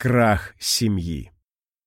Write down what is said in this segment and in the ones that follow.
Крах семьи.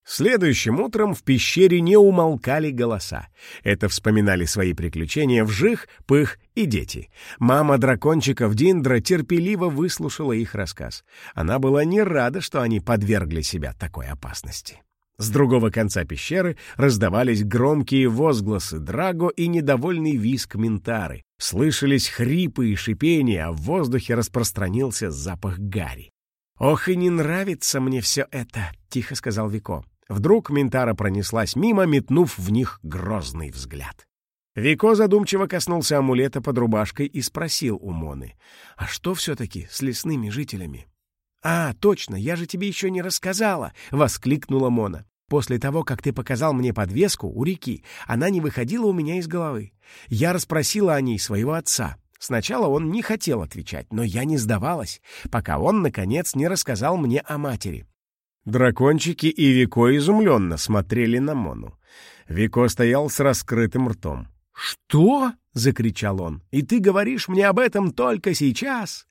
Следующим утром в пещере не умолкали голоса. Это вспоминали свои приключения Вжих, Пых и дети. Мама дракончиков Диндра терпеливо выслушала их рассказ. Она была не рада, что они подвергли себя такой опасности. С другого конца пещеры раздавались громкие возгласы Драго и недовольный визг Ментары. Слышались хрипы и шипения, а в воздухе распространился запах гари. «Ох, и не нравится мне все это», — тихо сказал Вико. Вдруг Ментара пронеслась мимо, метнув в них грозный взгляд. Вико задумчиво коснулся амулета под рубашкой и спросил у Моны, «А что все-таки с лесными жителями?» «А, точно, я же тебе еще не рассказала!» — воскликнула Мона. «После того, как ты показал мне подвеску у реки, она не выходила у меня из головы. Я расспросила о ней своего отца. Сначала он не хотел отвечать, но я не сдавалась, пока он, наконец, не рассказал мне о матери. Дракончики и Вико изумленно смотрели на Мону. Вико стоял с раскрытым ртом. «Что?» — закричал он. «И ты говоришь мне об этом только сейчас?»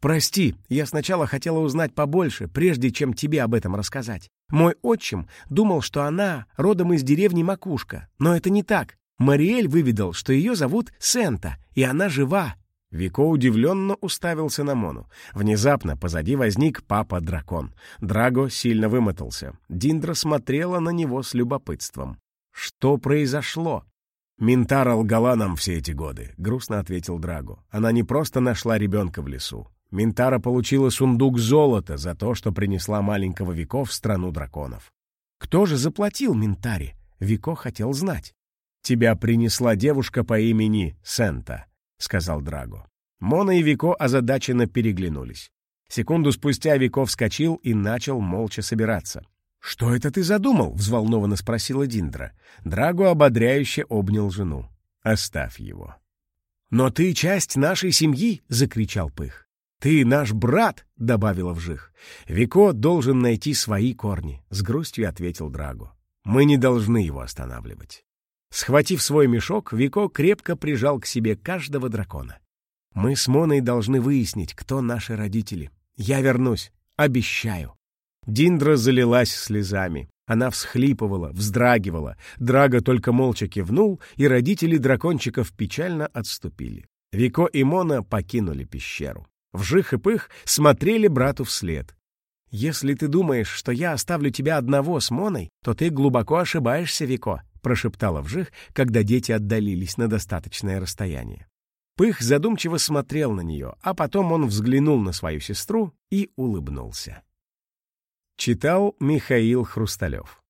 «Прости, я сначала хотела узнать побольше, прежде чем тебе об этом рассказать. Мой отчим думал, что она родом из деревни Макушка, но это не так. Мариэль выведал, что ее зовут Сента, и она жива. Вико удивленно уставился на Мону. Внезапно позади возник папа-дракон. Драго сильно вымотался. Диндра смотрела на него с любопытством. «Что произошло?» «Минтара лгала нам все эти годы», — грустно ответил Драго. «Она не просто нашла ребенка в лесу. Минтара получила сундук золота за то, что принесла маленького Вико в страну драконов. Кто же заплатил Минтаре? Вико хотел знать. «Тебя принесла девушка по имени Сента», — сказал Драго. Мона и Вико озадаченно переглянулись. Секунду спустя Вико вскочил и начал молча собираться. «Что это ты задумал?» — взволнованно спросила Диндра. Драго ободряюще обнял жену. «Оставь его». «Но ты часть нашей семьи!» — закричал Пых. «Ты наш брат!» — добавила Вжих. «Вико должен найти свои корни», — с грустью ответил Драго. «Мы не должны его останавливать». Схватив свой мешок, Вико крепко прижал к себе каждого дракона. «Мы с Моной должны выяснить, кто наши родители. Я вернусь. Обещаю». Диндра залилась слезами. Она всхлипывала, вздрагивала. Драго только молча кивнул, и родители дракончиков печально отступили. Вико и Мона покинули пещеру. Вжих и Пых смотрели брату вслед. «Если ты думаешь, что я оставлю тебя одного с Моной, то ты глубоко ошибаешься, Вико», прошептала Вжих, когда дети отдалились на достаточное расстояние. Пых задумчиво смотрел на нее, а потом он взглянул на свою сестру и улыбнулся. Читал Михаил Хрусталев